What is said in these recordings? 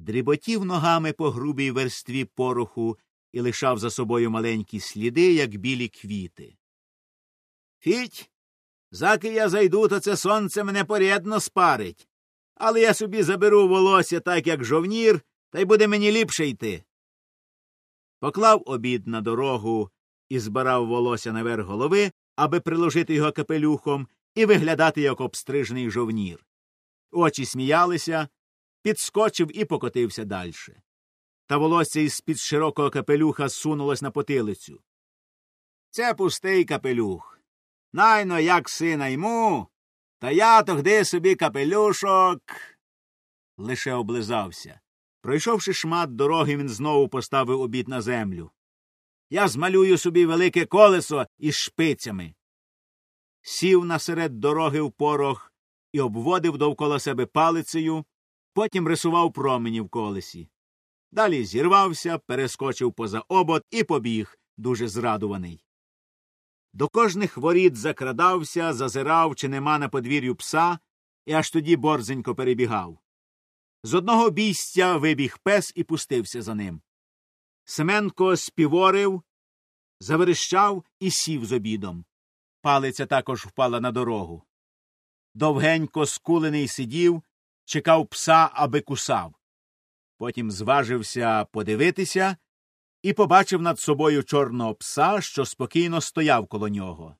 дріботів ногами по грубій верстві пороху і лишав за собою маленькі сліди, як білі квіти. Фіть, заки я зайду, то це сонце мене порядно спарить. Але я собі заберу волосся так, як жовнір, та й буде мені ліпше йти. Поклав обід на дорогу і збирав волосся наверх голови, аби приложити його капелюхом і виглядати як обстрижений жовнір. Очі сміялися, підскочив і покотився дальше. Та волосся із під широкого капелюха сунулось на потилицю. Це пустий капелюх. Найно, як сина йму, та я тогди собі капелюшок. Лише облизався. Пройшовши шмат дороги, він знову поставив обід на землю. Я змалюю собі велике колесо із шпицями. Сів насеред дороги в порох і обводив довкола себе палицею, потім рисував промені в колесі. Далі зірвався, перескочив поза обод і побіг, дуже зрадуваний. До кожних воріт закрадався, зазирав, чи нема на подвір'ю пса, і аж тоді борзенько перебігав. З одного бійстя вибіг пес і пустився за ним. Семенко співорив, заверещав і сів з обідом. Палиця також впала на дорогу. Довгенько скулений сидів, чекав пса, аби кусав. Потім зважився подивитися і побачив над собою чорного пса, що спокійно стояв коло нього.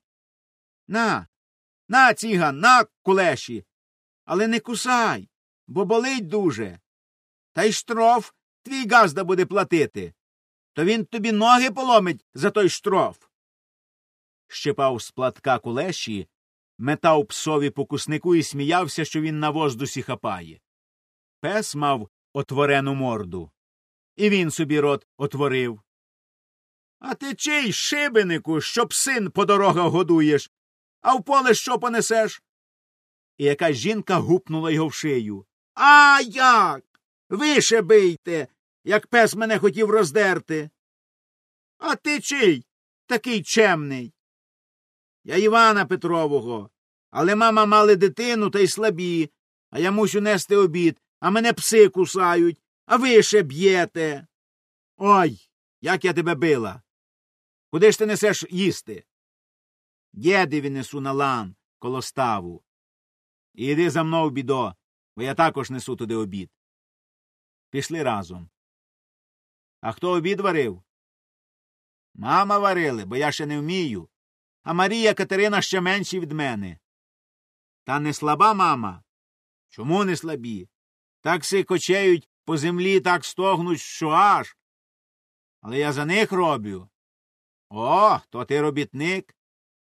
На, на, ціган, на, кулеші. Але не кусай, бо болить дуже. Та й штроф твій газда буде платити. То він тобі ноги поломить за той штроф. Щепав з платка кулеші, метав псові покуснику і сміявся, що він на воздусі хапає. Пес мав отворену морду. І він собі рот отворив. А ти чий шибенику, що псин по дорогах годуєш, а в поле що понесеш? І якась жінка гупнула його в шию. А як? Више бийте, як пес мене хотів роздерти. А ти чий такий чемний? Я Івана Петрового, але мама мали дитину та й слабі, а я мусю нести обід, а мене пси кусають, а ви ще б'єте. Ой, як я тебе била. Куди ж ти несеш їсти? Дєдеві несу на лан коло ставу. І йди за мною, бідо, бо я також несу туди обід. Пішли разом. А хто обід варив? Мама варили, бо я ще не вмію. А Марія Катерина ще менші від мене. Та не слаба мама. Чому не слабі? Так си кочеють по землі, так стогнуть, що аж. Але я за них роблю. О, то ти робітник.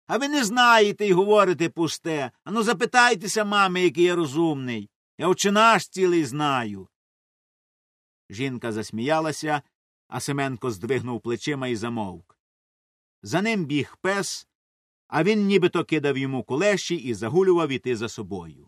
А ви не знаєте й говорите пусте. Ану запитайтеся, мами, який я розумний. Я очинаш цілий знаю. Жінка засміялася, а Семенко здвигнув плечима і замовк. За ним біг пес, а він нібито кидав йому кулеші і загулював іти за собою.